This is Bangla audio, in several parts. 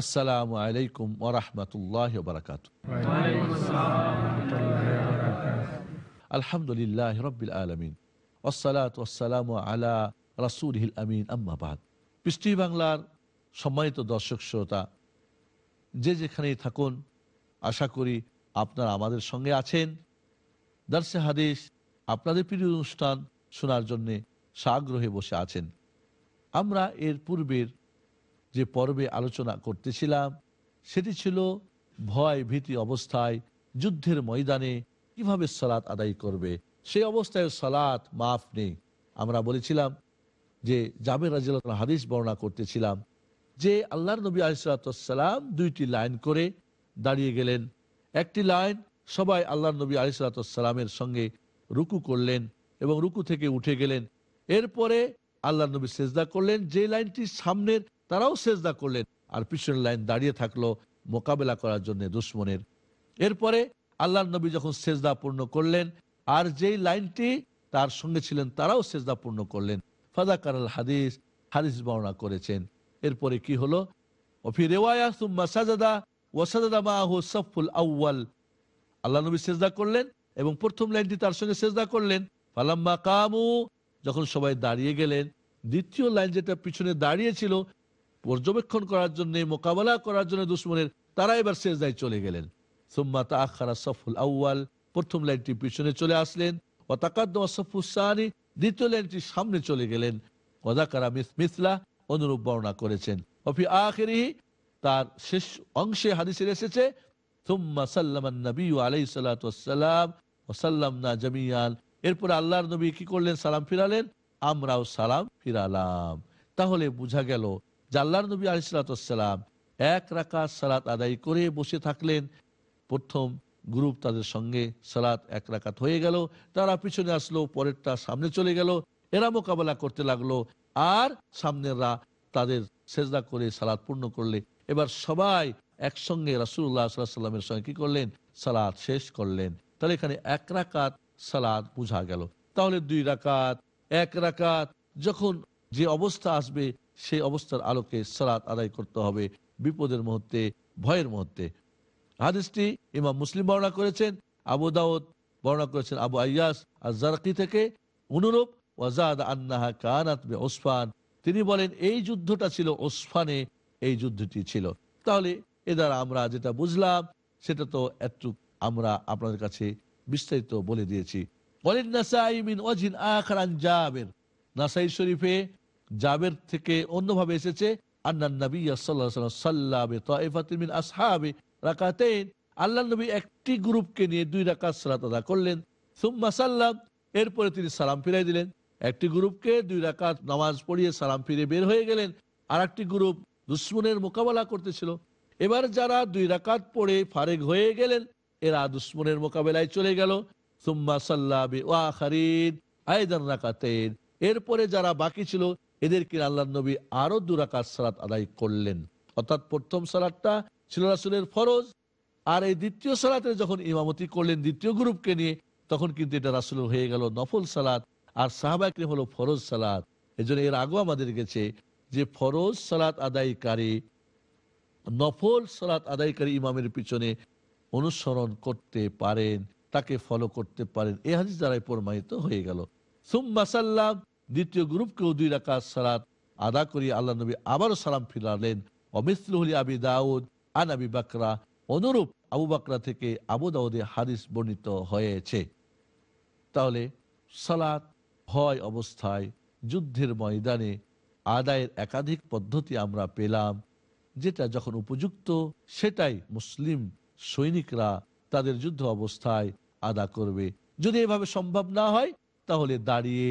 আসসালামু আলাইকুম ওরহমতুল্লাহ বারকাত আলহামদুলিল্লাহ রবিল আলমিন ওসালাত আলা রাসুল আমিন আম্মাবাদ পৃষ্টি বাংলার সম্মানিত দর্শক শ্রোতা, যে যেখানেই থাকুন, আশা করি আপনারা আমাদের সঙ্গে আছেন। দার্সে হাদিস, আপনাদের প্রিয় অনুষ্ঠান শোনার জন্যে সাগ্রহে বসে আছেন। আমরা এর পূর্বের যে পর্বে আলোচনা করতেছিলাম, সেটি ছিল ভয় ভীতি অবস্থায় যুদ্ধের ময়দানে কীভাবে সালাত আদায় করবে। সেই অবস্থায় সালাত মাফ নেই। আমরা বলেছিলাম যে জাবের রাজিল হাদিস বর্ণনা করতেছিলাম যে আল্লাহর নবী আলিসাল্লাম দুইটি লাইন করে দাঁড়িয়ে গেলেন। একটি লাইন, সবাই আল্লাহর নবী আলিসাল্লামের সঙ্গে রুকু করলেন এবং রুকু থেকে উঠে গেলেন। এরপরে আল্লাহ নবী সেজদা করলেন। যে লাইনটি সামনের তারাও সেজদা করলেন আর পিছনের লাইন দাঁড়িয়ে থাকল মোকাবেলা করার জন্য দুশ্মনের। এরপরে আল্লাহ নবী যখন সেজদা পূর্ণ করলেন, আর যেই লাইনটি তার সঙ্গে ছিলেন তারাও সেজদা পূর্ণ করলেন। ফাদাকার আল হাদিস হাদিস বর্ণনা করেছেন। এরপরে কি হলো? অফি রেওয়ায়া সুম্মা সাজাদা ওয়াসাদা মাহু সফুল আউ্য়াল। আল্লাহ নবী সেজদা করলেন এবং প্রথম লাইনটি তার সঙ্গে সেজদা করলেন। ফালাম্মা কামু, যখন সবাই দাঁড়িয়ে গেলেন, দ্বিতীয় লাইন যেটা পিছনে দাঁড়িয়েছিল পর্যবেক্ষণ করার জন্য, মোকাবেলা করার জন্য দুশ্মনের তারা এবার সেজদায় চলে গেলেন। সুম্মা তা আখারা সফুল আউ্য়াল, প্রথম লাইনটি পিছনে চলে আসলেন। ও তাকাদ্দমা দ্বিতীয় লাইনটি সামনে চলে গেলেন। ওদাকারা মিসলা, অনুরূপ বর্ণনা করেছেন। অফি আখেরি তার শেষ অংশে হাদিসের এসেছে থুম্মা সাল্লামান নবী আলাই সাল্লাম ও সাল্লাম না জামিয়ান। এরপরে আল্লাহর নবী কি করলেন? সালাম ফিরালেন। আমরাও সালাম ফিরালাম। তাহলে বোঝা গেল যে আল্লাহর নবী আলিসাল্লাম এক রাকাত সালাত আদায় করে বসে থাকলেন। প্রথম গ্রুপ তাদের সঙ্গে সালাত এক রাকাত হয়ে গেল, তারা পিছনে আসলো, পরেরটা সামনে চলে গেল, এরা মোকাবেলা করতে লাগল আর সামনেরা তাদের সেজদা করে সালাদ পূর্ণ করলে। এবার সবাই একসঙ্গে রাসুল্লাহ সাল্লামের সঙ্গে কি করলেন? সালাদ শেষ করলেন। তাহলে এখানে এক রাকাত সালাদ বুঝা গেল। তাহলে দুই রাকাত, এক রাকাত, যখন যে অবস্থা আসবে সেই অবস্থার আলোকে সালাত আদায় করতে হবে বিপদের মুহূর্তে, ভয়ের মুহূর্তে। হাদিসটি ইমাম মুসলিম বর্ণনা করেছেন, আবু দাউদ বর্ণনা করেছেন, আবু আয়াস আর জারকি থেকে। অনুরূপ, ওয়াজাদ আন্নাহা কানাত ওসফান তিনি বলেন, এই যুদ্ধটা ছিল ওসফানে এই যুদ্ধটি ছিল। তাহলে এ দ্বারা আমরা যেটা বুঝলাম, সেটা তো একটু আমরা আপনাদের কাছে বিস্তারিত বলে দিয়েছি। বলেন নাসাই মিন ওয়াজিন আখরান জাবের। নাসাই শরীফে জাবের থেকে অন্যভাবে এসেছে আন্নান নবী সাল্লাবে তাইফাতিন আসহাবে রাকাতাইন। আল্লাহ নবী একটি গ্রুপকে নিয়ে দুই রাকাত সালাত আদা করলেন। সুম্মা সাল্লাম, এরপরে তিনি সালাম ফিরাই দিলেন। একটি গ্রুপকে দুই রাকাত নামাজ পড়িয়ে সালাম ফিরে বের হয়ে গেলেন। আর একটি গ্রুপ দুশ্মনের মোকাবেলা করতেছিল। এবার যারা দুই রাকাত পড়ে ফারেক হয়ে গেলেন, এরা দুশ্মনের মোকাবেলায় চলে গেল। সুম্মা সাল্লাবি ওয়াখারিন আয়দান রাকাতেন এরপরে যারা বাকি ছিল এদেরকে আল্লাহ নবী আরও দু রাকাত সালাত আদায় করলেন। অর্থাৎ প্রথম সালাদটা ছিল রাসুলের ফরজ, আর এই দ্বিতীয় সালাতে যখন ইমামতি করলেন দ্বিতীয় গ্রুপকে নিয়ে, তখন কিন্তু এটা রাসুলের হয়ে গেল নফল সালাত, আর সাহাবাকরিম হলো ফরজ সালাত। এই জন্য এর আগেও আমাদের গেছে যে ফরজ সালাত আদায়কারী, নফল সালাত আদায়কারী ইমামের পিছনে অনুসরণ করতে পারেন, তাকে ফলো করতে পারেন। এ হাদিস দ্বারাই প্রমাণিত হয়ে গেল। সুম্মা সাল্লাম দ্বিতীয় গ্রুপকেও দুই রাকাত সালাত আদা করি আল্লাহ নবী আবারও সালাম ফিরালেন। অমিসলুহলি আবি দাউদ, আন আবি বাকরা। অনুরূপ আবু বাকরা থেকে আবু দাউদে হাদিস বর্ণিত হয়েছে। তাহলে সালাত ভয় অবস্থায় যুদ্ধের ময়দানে আদায়ের একাধিক পদ্ধতি আমরা পেলাম, যেটা যখন উপযুক্ত সেটাই মুসলিম সৈনিকরা তাদের যুদ্ধ অবস্থায় আদা করবে। যদি এভাবে সম্ভব না হয়, তাহলে দাঁড়িয়ে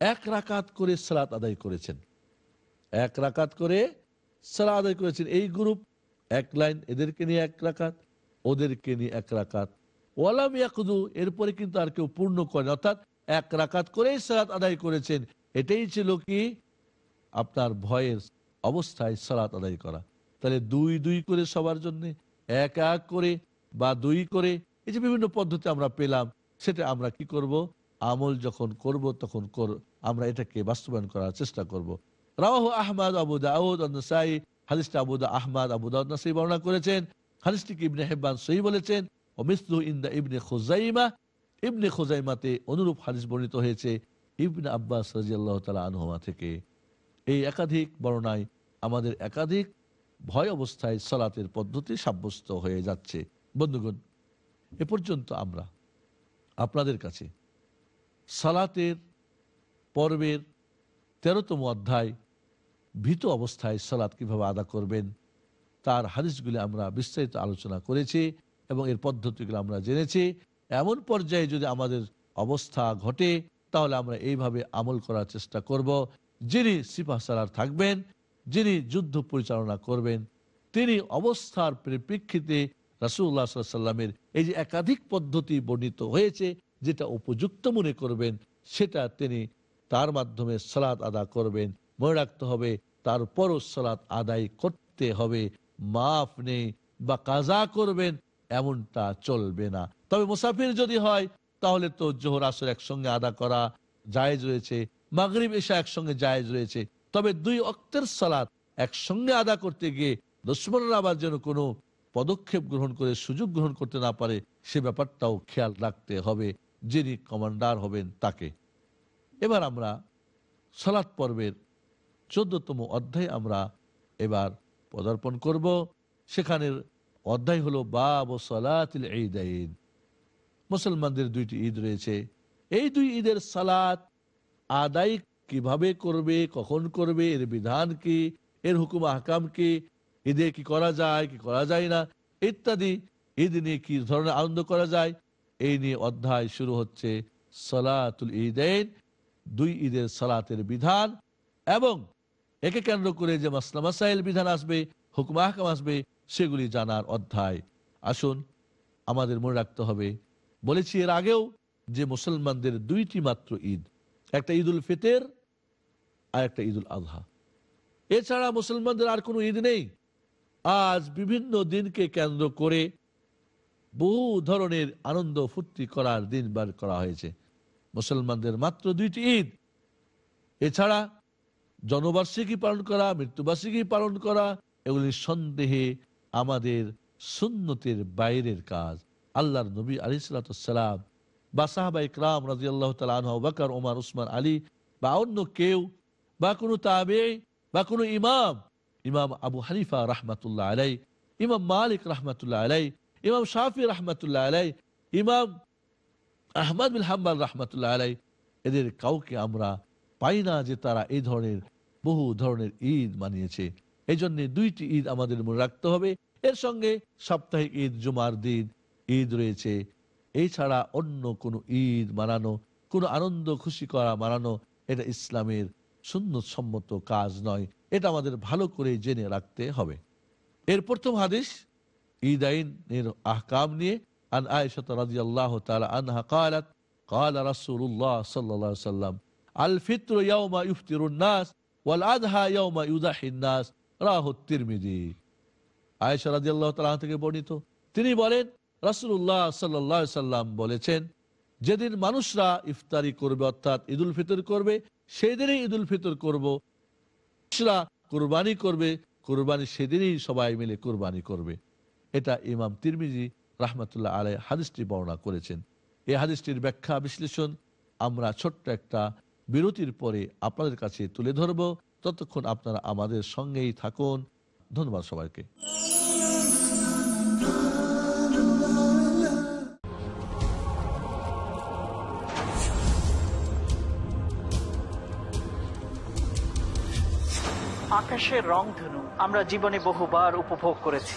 এক রাকাত করে সালাত আদায় করেছেন। এক রাকাত করে সালাত আদায় করেছেন এই গ্রুপ। এক লাইন, এদেরকে নিয়ে এক রাকাত, ওদেরকে নিয়ে এক রাকাত। ওয়ালাম ইয়াকুদু, এরপরে কিন্তু আর কেউ পূর্ণ করেন অর্থাৎ এক রাকাত করেই সালাত আদায় করেছেন। এটাই ছিল কি? আপনার ভয়ের অবস্থায় সালাত আদায় করা। তাহলে দুই দুই করে সবার জন্য, এক এক করে বা দুই করে, এই যে বিভিন্ন পদ্ধতি আমরা পেলাম, সেটা আমরা কি করব? আমল যখন করব, তখন কর, আমরা এটাকে বাস্তবায়ন করার চেষ্টা করব। রাহ আহমদ, আবু দাউদ নাসাই হাদিসটা আবু দা, আহমদ, আবু বর্ণনা করেছেন। হাদিসটিকে ইবনে হেব্বান সহি বলেছেন? ও মিসলু ইন্দা ইবনে খোজাইমা। ইবনে খোজাইমাতে অনুরূপ হাদিস বর্ণিত হয়েছে ইবনে আব্বাস রাজিয়াল্লাহ তালা আনহুমা থেকে। এই একাধিক বর্ণায় আমাদের একাধিক ভয় অবস্থায় সলাতের পদ্ধতি সাব্যস্ত হয়ে যাচ্ছে। বন্ধুগণ, এ পর্যন্ত আমরা আপনাদের কাছে সালাতের পর্বের তেরোতম অধ্যায় ভীত অবস্থায় সালাত কীভাবে আদা করবেন, তার হাদিসগুলি আমরা বিস্তারিত আলোচনা করেছি এবং এর পদ্ধতিগুলো আমরা জেনেছি। এমন পর্যায়ে যদি আমাদের অবস্থা ঘটে, তাহলে আমরা এইভাবে আমল করার চেষ্টা করব। যিনি সিপাহ সালার থাকবেন, যিনি যুদ্ধ পরিচালনা করবেন, তিনি অবস্থার পরিপ্রেক্ষিতে রাসুল্লাহ সাল্লামের এই যে একাধিক পদ্ধতি বর্ণিত হয়েছে যেটা উপযুক্ত মনে করবেন, সেটা তিনি তার মাধ্যমে সালাত আদা করবেন। মনে রাখতে হবে, তারপরও সালাত আদায় করতে হবে। মাফ নেই বা কাজা করবেন, এমনটা চলবে না। তবে মুসাফির যদি হয়, তাহলে তো জোহর আসর একসঙ্গে আদা করা জায়েজ রয়েছে, মাগরিব এসা একসঙ্গে জায়েজ রয়েছে। তবে দুই অক্তের সালাত একসঙ্গে আদা করতে গিয়ে দুশ্মনরা আবার যেন কোনো পদক্ষেপ গ্রহণ করে, সুযোগ গ্রহণ করতে না পারে, সে ব্যাপারটাও খেয়াল রাখতে হবে। যিনি কমান্ডার হবেন তাকে। এবার আমরা সালাত পর্বের চোদ্দতম অধ্যায় আমরা এবার পদার্পণ করব। সেখানের অধ্যায় হলো বাব সালাতিল ঈদ মুসলমানদের দুইটি ঈদ রয়েছে। এই দুই ঈদের সালাত আদায় কীভাবে করবে, কখন করবে, এর বিধান কি, এর হুকুম আহকাম কি, ঈদে কি করা যায়, কি করা যায় না, ইত্যাদি ঈদ নিয়ে কি ধরনের আনন্দ করা যায় এই নিয়ে অধ্যায় শুরু হচ্ছে সালাতুল ঈদাইন, দুই ঈদের সালাতের বিধান এবং একে কেন্দ্র করে যে মাসলা মাসাইল বিধান আসবে, হুকুম আহকাম আসবে, সেগুলি জানার অধ্যায়। আসুন, আমাদের মনে রাখতে হবে, বলেছি এর আগেও যে মুসলমানদের দুইটি মাত্র ঈদ, একটা ঈদুল ফিতের আর একটা ঈদুল আজহা এছাড়া মুসলমানদের আর কোনো ঈদ নেই। আজ বিভিন্ন দিনকে কেন্দ্র করে বহু ধরনের আনন্দ ফুর্তি করার দিন বার করা হয়েছে। মুসলমানদের মাত্র দুইটি ঈদ। এছাড়া জনবার্ষিকী পালন করা, মৃত্যুবার্ষিকী পালন করা, এগুলি সন্দেহে আমাদের সুন্নতের বাইরের কাজ। আল্লাহর নবী আলী সালাতাম বা সাহাবা ইকরাম রাজি আল্লাহ তালাকার ওমার উসমান, আলী বা অন্য কেউ বা কোনো তাবে বা কোনো ইমাম ইমাম আবু হানিফা রহমাতুল্লাহ আলাই ইমাম মালিক রহমাতুল্লাহ আলাই ইমাম শাফি রহমাতুল্লাহ আলাই ইমাম আহমদ হাম্বাল রহমাতুল্লাহ আলাই এদের কাউকে আমরা পাই না যে তারা এই ধরনের, বহু ধরনের ঈদ মানিয়েছে। এই জন্য দুইটি ঈদ আমাদের মনে রাখতে হবে। এর সঙ্গে সাপ্তাহিক ঈদ, জুমার দিন, ঈদ রয়েছে। এছাড়া অন্য কোনো ঈদ মানানো, কোনো আনন্দ খুশি করা মানানো, এটা ইসলামের সম্মত কাজ নয়। এটা আমাদের ভালো করে জেনে রাখতে হবে। এর প্রথম হাদিস ঈদ আইনের আহকাম নিয়ে আন আয়েশা রাদিয়াল্লাহু তাআলা আনহা قالت قال رسول الله صلى الله عليه وسلم الفطر يوم يفطر الناس والأضحى يوم يضحي الناس রাহু তিরমিজি আয়েশা রাদিয়াল্লাহু তাআলা থেকে বর্ণিত তিনি বলেন রাসূলুল্লাহ সাল্লাল্লাহু আলাইহি সাল্লাম বলেছেন যেদিন মানুষরা ইফতারি করবে অর্থাৎ ঈদুল ফিতর করবে সেই দিনই ঈদুল ফিতর করব মানুষরা কুরবানি করবে কুরবানি সেদিনই সবাই মিলে কুরবানি করবে এটা ইমাম তিরমিজি রাহমাতুল্লাহ আলাই হাদিসটি বর্ণনা করেছেন। এই হাদিসটির ব্যাখ্যা, বিশ্লেষণ আমরা ছোট্ট একটা বিরতির পরে আপনাদের কাছে তুলে ধরব। ততক্ষণ আপনারা আমাদের সঙ্গেই থাকুন। ধন্যবাদ সবাইকে। আকাশের রং ধনু, আমরা জীবনে বহুবার উপভোগ করেছি।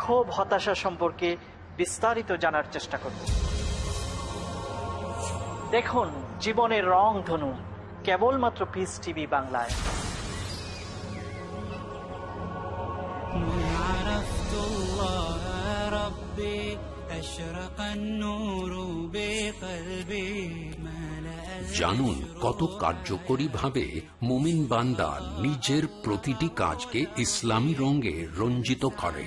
ক্ষোভ, হতাশা সম্পর্কে বিস্তারিত জানার চেষ্টা করব। দেখুন, জীবনের রং ধনু, কেবলমাত্র পিস টিভি বাংলায়। জানুন কত কার্যকরী ভাবে মোমিন বান্দা নিজের প্রতিটি কাজকে ইসলামী রঙে রঞ্জিত করে।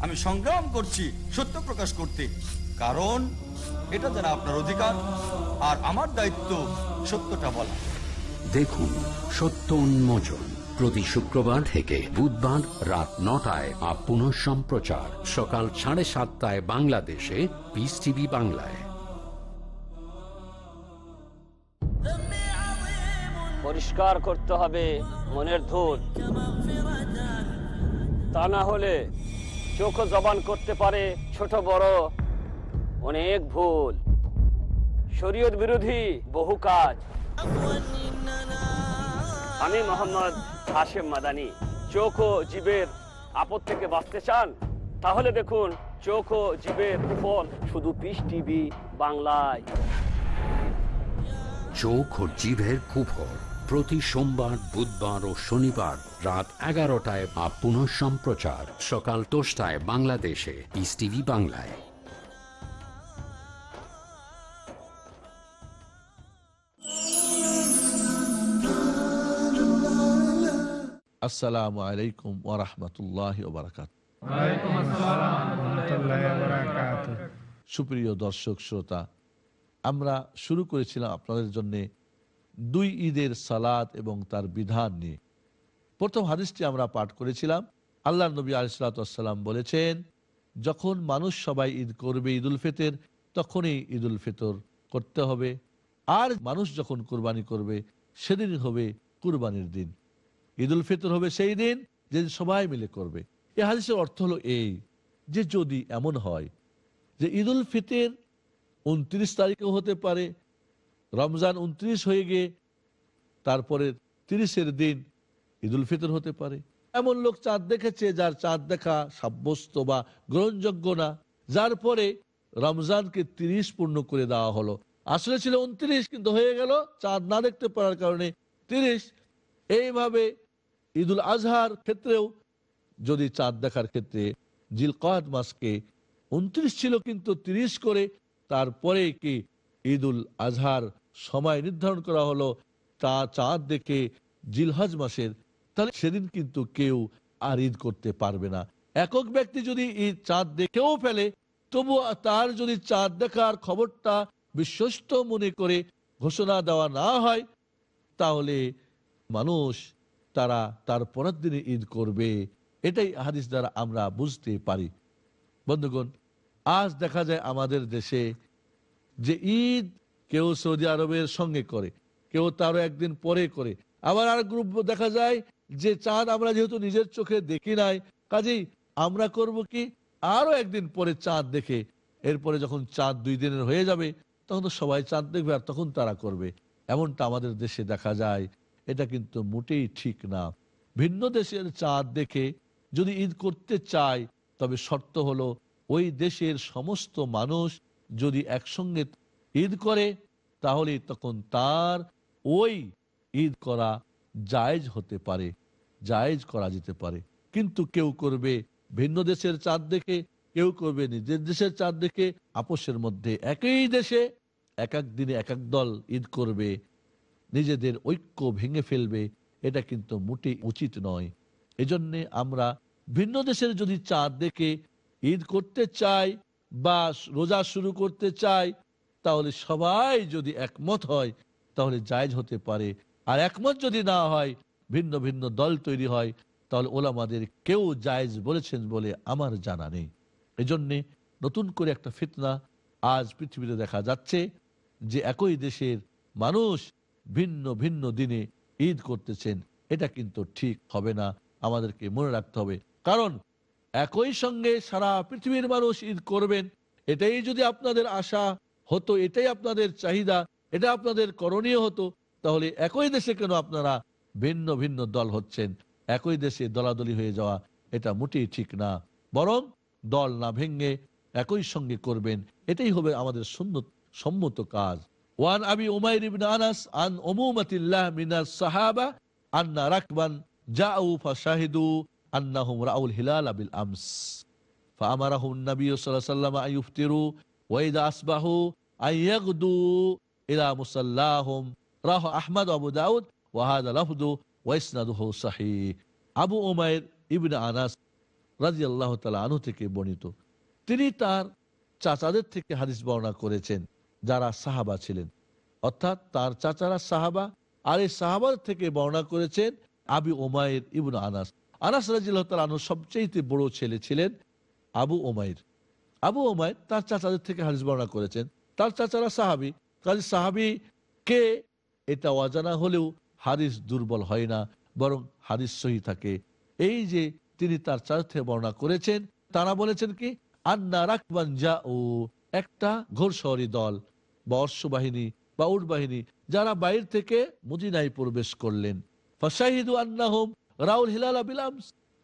আমি সংগ্রাম করছি সত্য প্রকাশ করতে। কারণ এটা যেন আপনার অধিকার আর আমার দায়িত্ব সত্যটা বলা। দেখুন সত্য উন্মোচন প্রতি শুক্রবার থেকে বুধবার রাত নটায় বা পুনঃ সম্প্রচার। সকাল সাড়ে সাতটায় বাংলাদেশে পিস টিভি বাংলায়। পরিষ্কার করতে হবে মনের ধূল। তা না হলে চোখ জবান করতে পারে ছোট বড়। অনেক ভুল। শরীয়ত বিরোধী বহু কাজ। আমি মোহাম্মদ হাশেম মাদানি। চোখ ও জীবের আপদ থেকে বাঁচতে চান? তাহলে দেখুন, চোখ ও জীবের কুফল শুধু পিস টিভি বাংলায়। চোখ ও জিভের কুফর। প্রতি সোমবার বুধবার ও শনিবার রাত এগারোটায় বা পুনঃ সম্প্রচার সকাল দশটায় বাংলাদেশে পিস টিভি বাংলায়। আসসালামু আলাইকুম ওরহমতুল্লাহ ওবরাকাত সুপ্রিয় দর্শক শ্রোতা আমরা শুরু করেছিলাম আপনাদের জন্য দুই ঈদের সালাত এবং তার বিধান নিয়ে। প্রথম হাদিসটি আমরা পাঠ করেছিলাম। আল্লাহ নবী আলিসাল্লাম বলেছেন, যখন মানুষ সবাই ঈদ করবে ঈদুল ফিতর, তখনই ঈদুল ফিতর করতে হবে। আর মানুষ যখন কোরবানি করবে, সেদিন হবে কুরবানির দিন। ঈদুল ফিতর হবে সেই দিন যেদিন সবাই মিলে করবে। এ হাদিসের অর্থ হলো এই যে যদি এমন হয় যে ঈদুল ফিতর উনত্রিশ তারিখেও হতে পারে রমজান উনত্রিশ হয়ে গিয়ে তারপরে তিরিশের দিন ঈদুল ফিতর হতে পারে। এমন লোক চাঁদ দেখেছে যার চাঁদ দেখা সাব্যস্ত বা গ্রহণযোগ্য না। যার পরে রমজানকে তিরিশ পূর্ণ করে দেওয়া হলো। আসলে ছিল উনত্রিশ, কিন্তু হয়ে গেল চাঁদ না দেখতে পারার কারণে তিরিশ। এইভাবে ঈদুল আজহার ক্ষেত্রেও যদি চাঁদ দেখার ক্ষেত্রে জিল জিলকাত মাসকে উনত্রিশ ছিল কিন্তু তিরিশ করে তারপরে কি ঈদুল আজহার সময় নির্ধারণ করা হলো। তা চাঁদ দেখে জিলহজ মাসের, তাহলে সেদিন কিন্তু কেউ আর ঈদ করতে পারবে না। একক ব্যক্তি যদি ঈদ চাঁদ দেখেও ফেলে তবু তার যদি চাঁদ দেখার খবরটা বিশ্বস্ত মনে করে ঘোষণা দেওয়া না হয়, তাহলে মানুষ তারা তার পরের দিনে ঈদ করবে। এটাই হাদিস দ্বারা আমরা বুঝতে পারি। বন্ধুগণ, আজ দেখা যায় আমাদের দেশে যে ঈদ কেউ সৌদি আরবের সঙ্গে করে, কেউ তারও একদিন পরে করে। আবার আর গ্রুপ দেখা যায় যে চাঁদ আমরা যেহেতু নিজের চোখে দেখি নাই, কাজেই আমরা করব কি? আরও একদিন পরে চাঁদ দেখে, এরপরে যখন চাঁদ দুই দিনের হয়ে যাবে, তখন তো সবাই চাঁদ দেখবে আর তখন তারা করবে। এমনটা আমাদের দেশে দেখা যায়। এটা কিন্তু মোটেই ঠিক না। ভিন্ন দেশের চাঁদ দেখে যদি ঈদ করতে চায়, তবে শর্ত হলো ওই দেশের সমস্ত মানুষ যদি একসঙ্গে ঈদ করে, তাহলে তখন তার ওই ঈদ করা জায়েজ হতে পারে, জায়েজ করা যেতে পারে। কিন্তু কেউ করবে ভিন্ন দেশের চাঁদ দেখে, কেউ করবে নিজের দেশের চাঁদ দেখে, আপোষের মধ্যে একই দেশে এক এক দিনে এক এক দল ঈদ করবে, নিজেদের ঐক্য ভেঙে ফেলবে, এটা কিন্তু মোটেই উচিত নয়। এজন্যে আমরা ভিন্ন দেশের যদি চাঁদ দেখে ঈদ করতে চাই বা রোজা শুরু করতে চায় তাহলে সবাই যদি একমত হয়, তাহলে জায়জ হতে পারে। আর একমত যদি না হয়, ভিন্ন ভিন্ন দল তৈরি হয়, তাহলে ওলামাদের কেউ জায়জ বলেছেন বলে আমার জানা নেই। এজন্যে নতুন করে একটা ফিতনা আজ পৃথিবীতে দেখা যাচ্ছে যে একই দেশের মানুষ ভিন্ন ভিন্ন দিনে ঈদ করতেছেন। এটা কিন্তু ঠিক হবে না। আমাদেরকে মনে রাখতে হবে। কারণ একই সঙ্গে সারা পৃথিবীর মানুষ ঈদ করবেন, এটাই যদি আপনাদের আশা। হতো এটাই আপনাদের চাহিদা এটা আপনাদের করণীয় হতো তাহলে একই দেশে কেন আপনারা ভিন্ন ভিন্ন দল হচ্ছেন একই দেশে দলাদলি হয়ে যাওয়া এটা মোটেই ঠিক না বরং দল না ভেঙ্গে একই সঙ্গে করবেন এটাই হবে আমাদের সুন্নত সম্মত কাজ ওয়ান আবি উমাইর ইবনে আনাস আন উমুমাতিল্লাহ মিনাস সাহাবা আন্না রাকবান জাউ ফাশাহিদু আন্নাহুম রাউল হিলাল বিল আমস فأمرهم النبي صلى الله عليه وسلم أن يفطروا আইয়াগদু Abu Dawud Abu Umair Anas তালা আনু থেকে বর্ণিত। তিনি তার চাচাদের থেকে হাদিস বর্ণনা করেছেন, যারা সাহাবা ছিলেন। অর্থাৎ তার চাচারা সাহাবা আর এই সাহাবার থেকে বর্ণনা করেছেন আবি ওমায়ের ইবন আনাস। আনাস রাজিল্লাহ তাল আনু সবচেয়ে বড় ছেলে ছিলেন আবু ওমায়ের আবু ওমায়ের তার চাচাদের থেকে হাদিস বর্ণনা করেছেন। তার চাচারা সাহাবি। কাজে সাহাবি কে? এটা অজানা হলেও হাদিস দুর্বল হয় না, বরং হাদিস সহি থাকে। এই যে তিনি তার চার্থে বর্ণনা করেছেন, তারা বলেছেন কি, আন্না রাকবান যা ও একটা ঘোরশহরী দল, বা অশ্ব বাহিনী বা উট বাহিনী যারা বাইর থেকে মদিনায় প্রবেশ করলেন। ফাশাহিদু আন্নাহুম রাউল হিলাল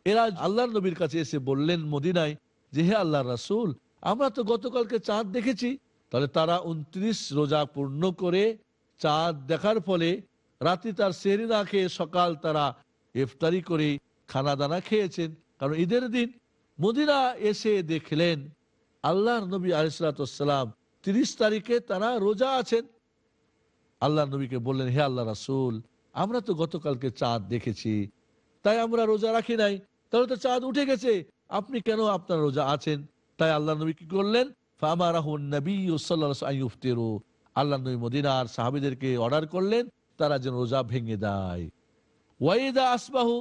এরা আল্লাহ নবীর কাছে এসে বললেন মদিনায় যে, হে আল্লাহ রাসূল আমরা তো গতকালকে চাঁদ দেখেছি। তাহলে তারা উনত্রিশ রোজা পূর্ণ করে চাঁদ দেখার ফলে রাতে তার সেরি না খেয়ে সকাল তারা ইফতারি করে খানা দানা খেয়েছেন। কারণ ঈদের দিন মদিনা এসে দেখলেন, আল্লাহর নবী আলিসালাম তিরিশ তারিখে তারা রোজা আছেন। আল্লাহ নবীকে বললেন, হে আল্লাহ রাসুল, আমরা তো গতকালকে চাঁদ দেখেছি, তাই আমরা রোজা রাখি নাই। তাহলে তো চাঁদ উঠে গেছে, আপনি কেন আপনার রোজা আছেন? তাই আল্লাহ নবী কি করলেন? আল্লাহ নবী মদিনার সাহাবিদেরকে অর্ডার করলেন, তারা যেন রোজা ভেঙে দেয়। ওয়াইদা আসবাহু,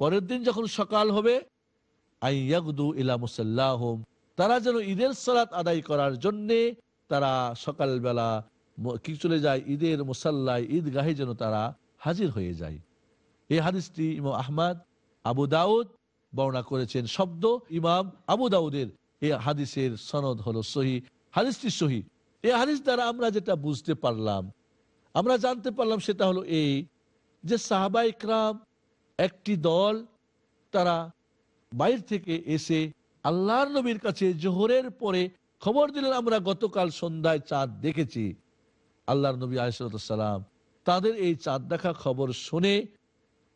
পরের দিন যখন সকাল হবে আইয়াগদু ইলা মুসাল্লাহম, তারা যেন ঈদের সালাত আদায় করার জন্যে তারা সকালবেলা কি চলে যায়? ঈদের মুসাল্লায় ঈদগাহে যেন তারা হাজির হয়ে যায়। এই হাদিসটি ইমাম আহমদ, আবু দাউদ বর্ণনা করেছেন শব্দ ইমাম আবু দাউদের। এই হাদিসের সনদ হলো সহি। হাদিসটি সহি। এই হাদিস দ্বারা আমরা যেটা বুঝতে পারলাম, আমরা জানতে পারলাম সেটা হলো এই যে সাহাবা ইকরাম একটি দল, তারা বাইরে থেকে এসে আল্লাহর নবীর কাছে জোহরের পরে খবর দিলেন, আমরা গতকাল সন্ধ্যায় চাঁদ দেখেছি। আল্লাহর নবী আলিসাল্লাম তাদের এই চাঁদ দেখা খবর শুনে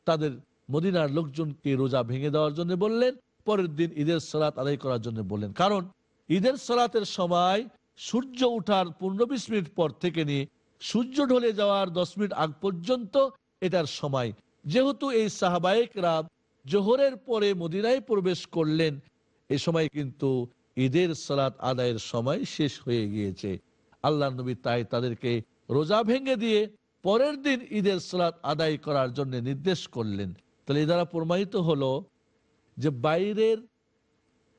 তাদের মদিনার লোকজনকে রোজা ভেঙে দেওয়ার জন্য বললেন পরের দিন ঈদের সালাত আদায় করার জন্য বললেন। কারণ ঈদের সালাতের সময় সূর্য উঠার পনেরো বিশ মিনিট পর থেকে নিয়ে সূর্য ঢলে যাওয়ার দশ মিনিট আগ পর্যন্ত এটার সময়। যেহেতু এই সাহাবায়ক রাব জোহরের পরে মদিনায় প্রবেশ করলেন, এ সময় কিন্তু ঈদের সালাত আদায়ের সময় শেষ হয়ে গিয়েছে। আল্লাহ নবী তাই তাদেরকে রোজা ভেঙে দিয়ে পরের দিন ঈদের সালাত আদায় করার জন্য নির্দেশ করলেন। তাহলে এ দ্বারা প্রমাণিত হলো যে বাইরের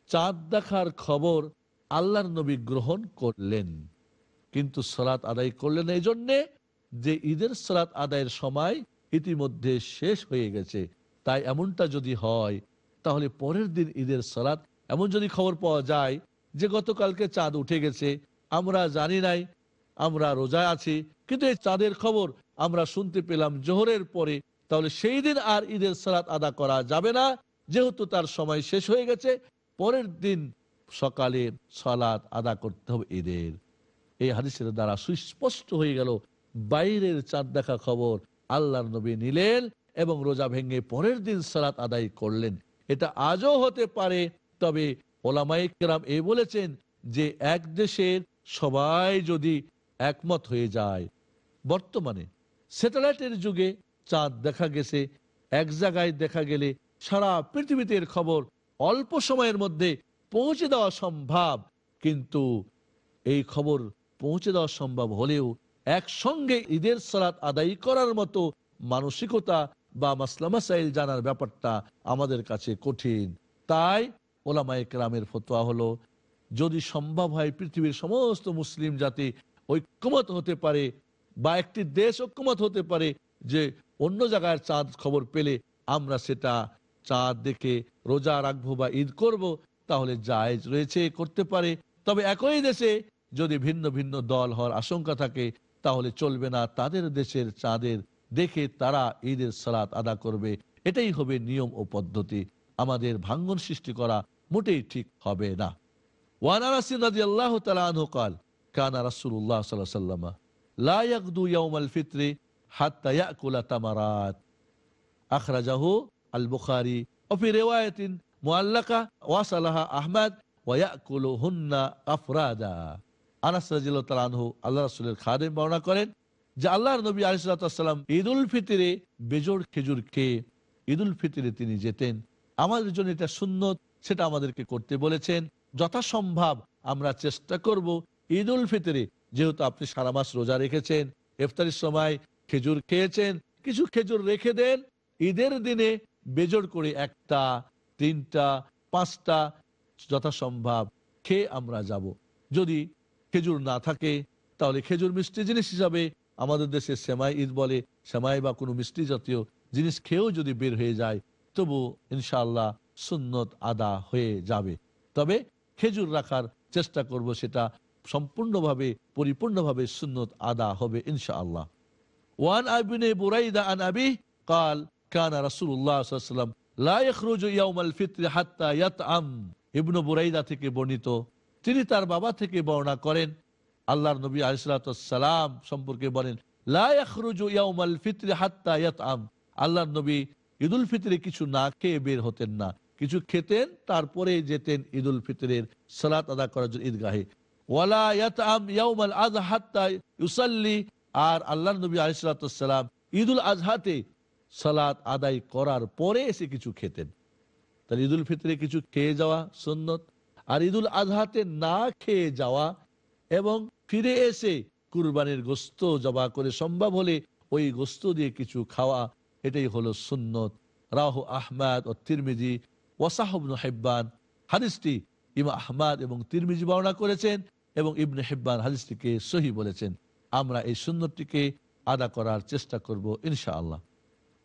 চাঁদ দেখার খবর আল্লাহর নবী গ্রহণ করলেন। কিন্তু সালাত আদায় করলেন এই জন্যে যে ঈদের সালাত আদায়ের সময় ইতিমধ্যে শেষ হয়ে গেছে। তাই এমনটা যদি হয়, তাহলে পরের দিন ঈদের সালাত এমন যদি খবর পাওয়া যায় যে গতকালকে চাঁদ উঠে গেছে, আমরা জানি নাই, আমরা রোজায় আছি, কিন্তু এই চাঁদের খবর আমরা শুনতে পেলাম জোহরের পরে, তাহলে সেই দিন আর ঈদের সালাত আদা করা যাবে না। যেহেতু তার সময় শেষ হয়ে গেছে, পরের দিন সকালে সালাত আদা করতে হবে ঈদের এই হাদিসের দ্বারা সুস্পষ্ট হয়ে গেল, বাইরের চাঁদ দেখা খবর আল্লাহর নবী নিলেন এবং রোজা ভেঙে পরের দিন সালাত আদায় করলেন। এটা আজও হতে পারে, তবে ওলামাইকরাম এ বলেছেন যে এক দেশের সবাই যদি একমত হয়ে যায়, বর্তমানে স্যাটেলাইটের যুগে চাঁদ দেখা গেছে, এক জায়গায় দেখা গেলে সারা পৃথিবীতে খবর অল্প সময়ের মধ্যে পৌঁছে দেওয়া সম্ভব। কিন্তু এই খবর পৌঁছে দেওয়া সম্ভব হলেও একসঙ্গে ঈদের সালাত আদায় করার মতো মানসিকতা বা মাসলামাসাইল জানার ব্যাপারটা আমাদের কাছে কঠিন। তাই ওলামা একরামের ফতোয়া হলো, যদি সম্ভব হয় পৃথিবীর সমস্ত মুসলিম জাতি ঐক্যমত হতে পারে বা একটি দেশ ঐক্যমত হতে পারে যে অন্য জায়গায় চাঁদ খবর পেলে আমরা সেটা চাঁদ দেখে রোজা রাখব বা ঈদ করব, তাহলে জায়জ রয়েছে, করতে পারে। তবে একই দেশে যদি ভিন্ন ভিন্ন দল হওয়ার আশঙ্কা থাকে, তাহলে চলবে না তাদের দেশের চাঁদের দেখে তারা ঈদের সালাত আদা করবে। এটাই হবে নিয়ম ও পদ্ধতি। আমাদের ভাঙ্গন সৃষ্টি করা মোটেই ঠিক হবে না। ওয়ানারাসিন রাজি আল্লাহ আল বুখারি অফি রেওয়ায়তিন মুআল্লাকা ওয়াসালাহা আহমদ ওয়াকুল হুন্না আফরাদা। আনাস রাজিল তালানহু আল্লাহ রাসুলের খাদেম বর্ণনা করেন যে আল্লাহর নবী আলিসাল্লাম ঈদ উল ফিতিরে বেজোড় খেজুর খেয়ে ঈদ উল ফিতিরে তিনি যেতেন। আমাদের জন্য এটা সুন্নত, সেটা আমাদেরকে করতে বলেছেন। যথাসম্ভব আমরা চেষ্টা করব ঈদ উল ফিতরে, যেহেতু আপনি সারা মাস রোজা রেখেছেন, ইফতারির সময় খেজুর খেয়েছেন, কিছু খেজুর রেখে দেন, ঈদের দিনে বেজোড় করে একটা তিনটা পাঁচটা যথাসম্ভব খেয়ে আমরা যাব যদি খেজুর না থাকে তাহলে খেজুর মিষ্টি জিনিস হিসাবে আমাদের দেশে সেমাই ঈদ বলে সেমাই বা কোনো মিষ্টি জাতীয় জিনিস খেয়েও যদি বের হয়ে যায় তবু ইনশাআল্লাহ সুন্নত আদা হয়ে যাবে তবে খেজুর রাখার চেষ্টা করব সেটা সম্পূর্ণভাবে পরিপূর্ণভাবে সুন্নত আদা হবে ইনশাআল্লাহ ওয়ান আবিনে বুরাইদা আন আবি قال কানা থেকে বর্ণিত। তিনি তার বাবা থেকে বর্ণনা করেন। নবী আলিসালাম সম্পর্কে বলেন নবী ফিতরে কিছু না খেয়ে বের হতেন না। কিছু খেতেন, তারপরে যেতেন ঈদুল ফিতরের সালাত আদা করার জন্য ঈদগাহে। আর আল্লাহ নবী আলিসালাম ঈদুল আজহাতে সালাত আদায় করার পরে এসে কিছু খেতেন। তাহলে ঈদুল ফিতরে কিছু খেয়ে যাওয়া সুন্নত। আর ঈদুল আজহাতে না খেয়ে যাওয়া এবং ফিরে এসে কুরবানির গোস্ত জবা করে সম্ভব হলে ওই গোস্ত দিয়ে কিছু খাওয়া, এটাই হলো সুন্নত। রাহু আহমাদ ও তিরমিজি ওয়াসাহবন হেব্বান। হাদিসটি ইমা আহমাদ এবং তিরমিজি বর্ণনা করেছেন এবং ইবনে হেব্বান হাদিসটিকে সহি বলেছেন। আমরা এই সুন্নতটিকে আদা করার চেষ্টা করব ইনশাআল্লাহ।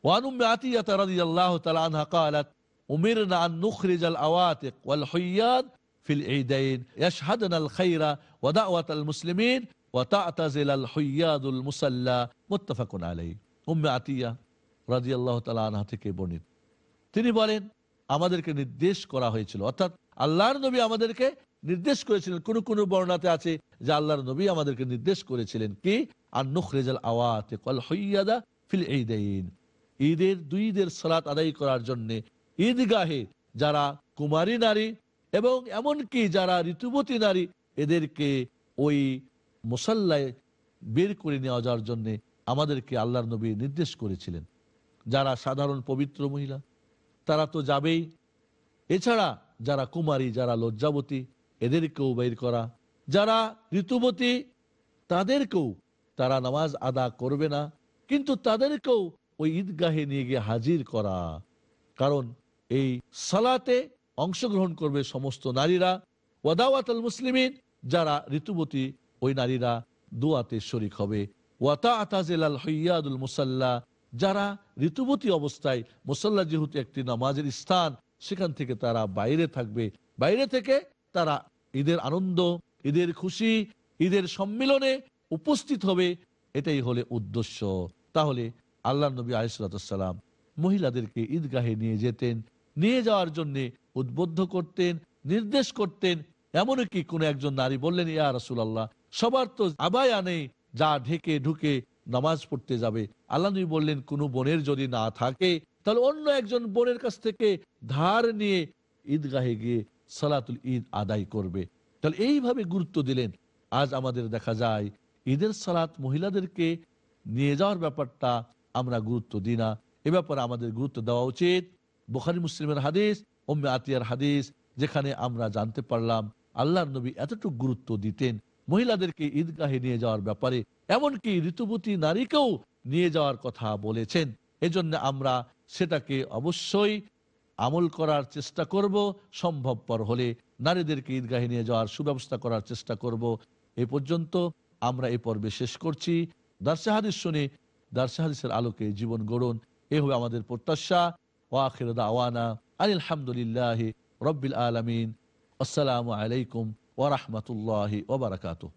وعن أم عطية رضي الله تعالى عنها قالت أمرنا أن نخرج الأواتق والحياد في العيدين يشهدنا الخير ودعوة المسلمين وتعتزل الحياد المسلى متفق عليه أم عطية رضي الله تعالى عنها থেকে বর্ণিত তিনি বলেন আমাদেরকে নির্দেশ করা হয়েছিল অর্থাৎ আল্লাহর নবী আমাদেরকে নির্দেশ করেছিলেন কোন কোন বর্ণাতে আছে যে আল্লাহর নবী আমাদেরকে নির্দেশ করেছিলেন কি আর নুখরেজাল আওয়াতে কল হইয়াদা ফিল ঈদাইন ঈদের, দুই ঈদের সালাত আদায় করার জন্য ঈদগাহে যারা কুমারী নারী এবং এমনকি যারা ঋতুবতী নারী, এদেরকে ওই মুসাল্লায় বের করে নেওয়া যাওয়ার জন্য আমাদেরকে আল্লাহর নবী নির্দেশ করেছিলেন। যারা সাধারণ পবিত্র মহিলা, তারা তো যাবেই। এছাড়া যারা কুমারী, যারা লজ্জাবতী, এদেরকেও বের করা। যারা ঋতুবতী, তাদেরকেও তারা নামাজ আদা করবে না। কিন্তু তাদেরকেও ওই ঈদগাহে নিয়ে গিয়ে হাজির করা। কারণ এই সালাতে অংশগ্রহণ করবে সমস্ত নারীরা। ওয়াদাওয়াত মুসলিমিন, যারা ঋতুবতী, ওই নারীরা দোয়াতে শরিক হবে। ওয়াতা আতাজেলাল হইয়াদুল মুসাল্লা, যারা ঋতুবতী অবস্থায়, মুসাল্লা যেহেতু একটি নামাজের স্থান, সেখান থেকে তারা বাইরে থাকবে। বাইরে থেকে তারা ঈদের আনন্দ, ঈদের খুশি, ঈদের সম্মিলনে উপস্থিত হবে। এটাই হলে উদ্দেশ্য। তাহলে আল্লাহ নবী আলিসাল্লাম মহিলাদেরকে ঈদগাহে নিয়ে যেতেন, নিয়ে যাওয়ার জন্য উদ্বুদ্ধ করতেন, নির্দেশ করতেন। এমনকি কোন একজন নারী বললেন, ইয়া রাসুলাল্লাহ, সবার তো আবায়া নেই, যা ঢেকে ঢুকে নামাজ পড়তে যাবে। আল্লাহ নবী বললেন, কোনো বোনের যদি না থাকে, তাহলে অন্য একজন বোনের কাছ থেকে ধার নিয়ে ঈদগাহে গিয়ে সালাতুল ঈদ আদায় করবে। তাহলে এইভাবে গুরুত্ব দিলেন। আজ আমাদের দেখা যায়, ঈদের সালাত মহিলাদেরকে নিয়ে যাওয়ার ব্যাপারটা আমরা গুরুত্ব দিই না। এ ব্যাপারে আমাদের গুরুত্ব দেওয়া উচিত। বুখারি মুসলিমের হাদিস ওম্মে আতিয়ার হাদিস, যেখানে আমরা জানতে পারলাম আল্লাহ নবী এতটুকু গুরুত্ব দিতেন। মহিলাদেরকে ঈদগাহে নিয়ে যাওয়ার ব্যাপারে, এমনকি ঋতুবতী নারীকেও নিয়ে যাওয়ার কথা বলেছেন। এজন্য আমরা সেটাকে অবশ্যই আমল করার চেষ্টা করব, সম্ভবপর হলে। নারীদেরকে ঈদগাহে নিয়ে যাওয়ার সুব্যবস্থা করার চেষ্টা করব। এ পর্যন্ত আমরা এ পর্বে শেষ করছি। দার্সাহাদিস শুনে দার্সাহাদিসের আলোকে জীবন গড়ন। এ হবে আমাদের প্রত্যাশা। ওয়াখির দাওয়ানা আলহামদুলিল্লাহ রব্বিল আলমিন। আসসালামু আলাইকুম ওরহমতুল্লাহ ওবরাকাতুহ